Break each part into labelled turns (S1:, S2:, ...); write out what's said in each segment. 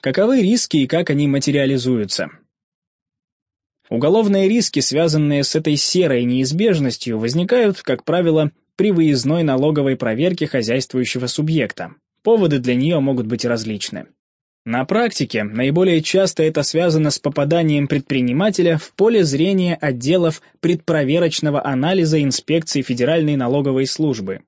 S1: Каковы риски и как они материализуются? Уголовные риски, связанные с этой серой неизбежностью, возникают, как правило, при выездной налоговой проверке хозяйствующего субъекта. Поводы для нее могут быть различны. На практике наиболее часто это связано с попаданием предпринимателя в поле зрения отделов предпроверочного анализа инспекции Федеральной налоговой службы.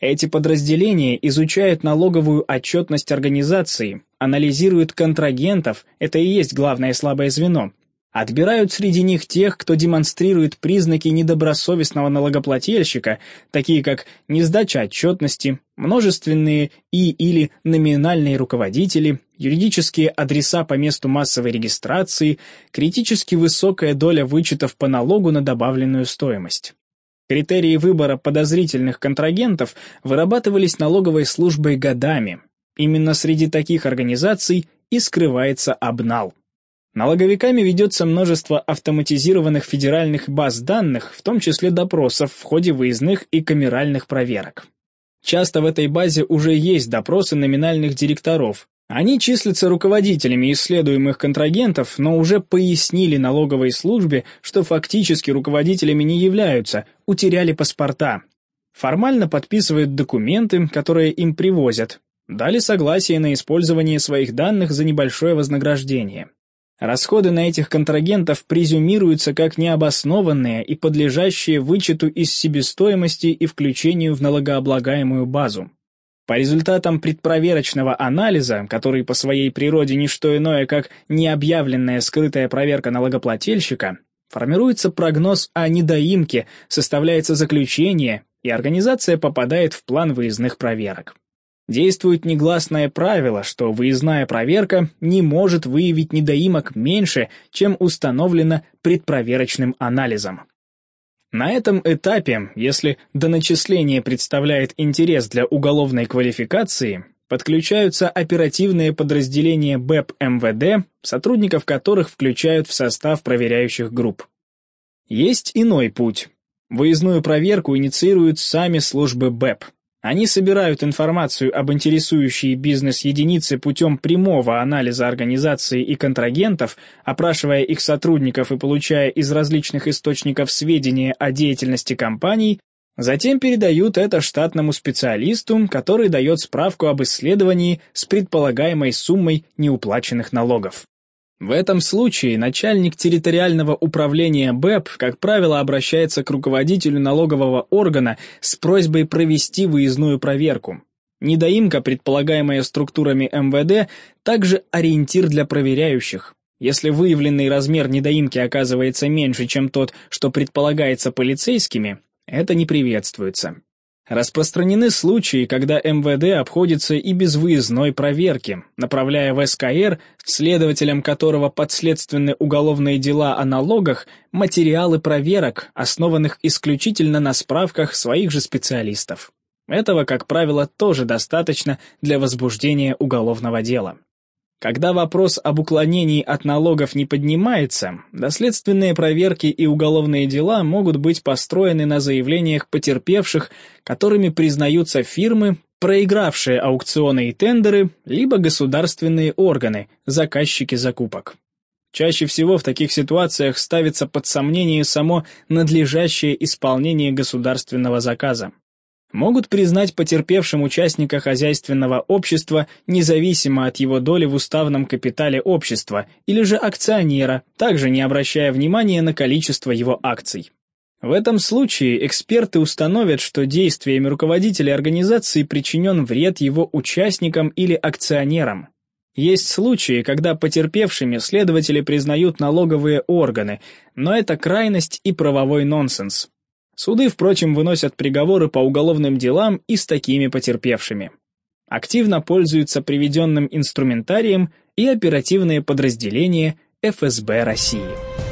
S1: Эти подразделения изучают налоговую отчетность организации, анализируют контрагентов, это и есть главное слабое звено, Отбирают среди них тех, кто демонстрирует признаки недобросовестного налогоплательщика, такие как несдача отчетности, множественные и или номинальные руководители, юридические адреса по месту массовой регистрации, критически высокая доля вычетов по налогу на добавленную стоимость. Критерии выбора подозрительных контрагентов вырабатывались налоговой службой годами. Именно среди таких организаций и скрывается обнал. Налоговиками ведется множество автоматизированных федеральных баз данных, в том числе допросов в ходе выездных и камеральных проверок. Часто в этой базе уже есть допросы номинальных директоров. Они числятся руководителями исследуемых контрагентов, но уже пояснили налоговой службе, что фактически руководителями не являются, утеряли паспорта. Формально подписывают документы, которые им привозят. Дали согласие на использование своих данных за небольшое вознаграждение. Расходы на этих контрагентов презюмируются как необоснованные и подлежащие вычету из себестоимости и включению в налогооблагаемую базу. По результатам предпроверочного анализа, который по своей природе не что иное, как необъявленная скрытая проверка налогоплательщика, формируется прогноз о недоимке, составляется заключение, и организация попадает в план выездных проверок. Действует негласное правило, что выездная проверка не может выявить недоимок меньше, чем установлено предпроверочным анализом. На этом этапе, если доначисление представляет интерес для уголовной квалификации, подключаются оперативные подразделения БЭП МВД, сотрудников которых включают в состав проверяющих групп. Есть иной путь. Выездную проверку инициируют сами службы БЭП – они собирают информацию об интересующей бизнес-единице путем прямого анализа организации и контрагентов, опрашивая их сотрудников и получая из различных источников сведения о деятельности компаний, затем передают это штатному специалисту, который дает справку об исследовании с предполагаемой суммой неуплаченных налогов. В этом случае начальник территориального управления БЭП, как правило, обращается к руководителю налогового органа с просьбой провести выездную проверку. Недоимка, предполагаемая структурами МВД, также ориентир для проверяющих. Если выявленный размер недоимки оказывается меньше, чем тот, что предполагается полицейскими, это не приветствуется. Распространены случаи, когда МВД обходится и без выездной проверки, направляя в СКР, следователям которого подследственны уголовные дела о налогах, материалы проверок, основанных исключительно на справках своих же специалистов. Этого, как правило, тоже достаточно для возбуждения уголовного дела. Когда вопрос об уклонении от налогов не поднимается, доследственные проверки и уголовные дела могут быть построены на заявлениях потерпевших, которыми признаются фирмы, проигравшие аукционы и тендеры, либо государственные органы, заказчики закупок. Чаще всего в таких ситуациях ставится под сомнение само надлежащее исполнение государственного заказа могут признать потерпевшим участника хозяйственного общества независимо от его доли в уставном капитале общества или же акционера, также не обращая внимания на количество его акций. В этом случае эксперты установят, что действиями руководителя организации причинен вред его участникам или акционерам. Есть случаи, когда потерпевшими следователи признают налоговые органы, но это крайность и правовой нонсенс. Суды, впрочем, выносят приговоры по уголовным делам и с такими потерпевшими. Активно пользуются приведенным инструментарием и оперативные подразделения ФСБ России.